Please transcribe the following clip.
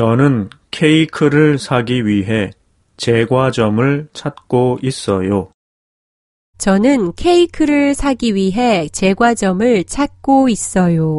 저는 케이크를 사기 위해 제과점을 찾고 있어요. 저는 케이크를 사기 위해 제과점을 찾고 있어요.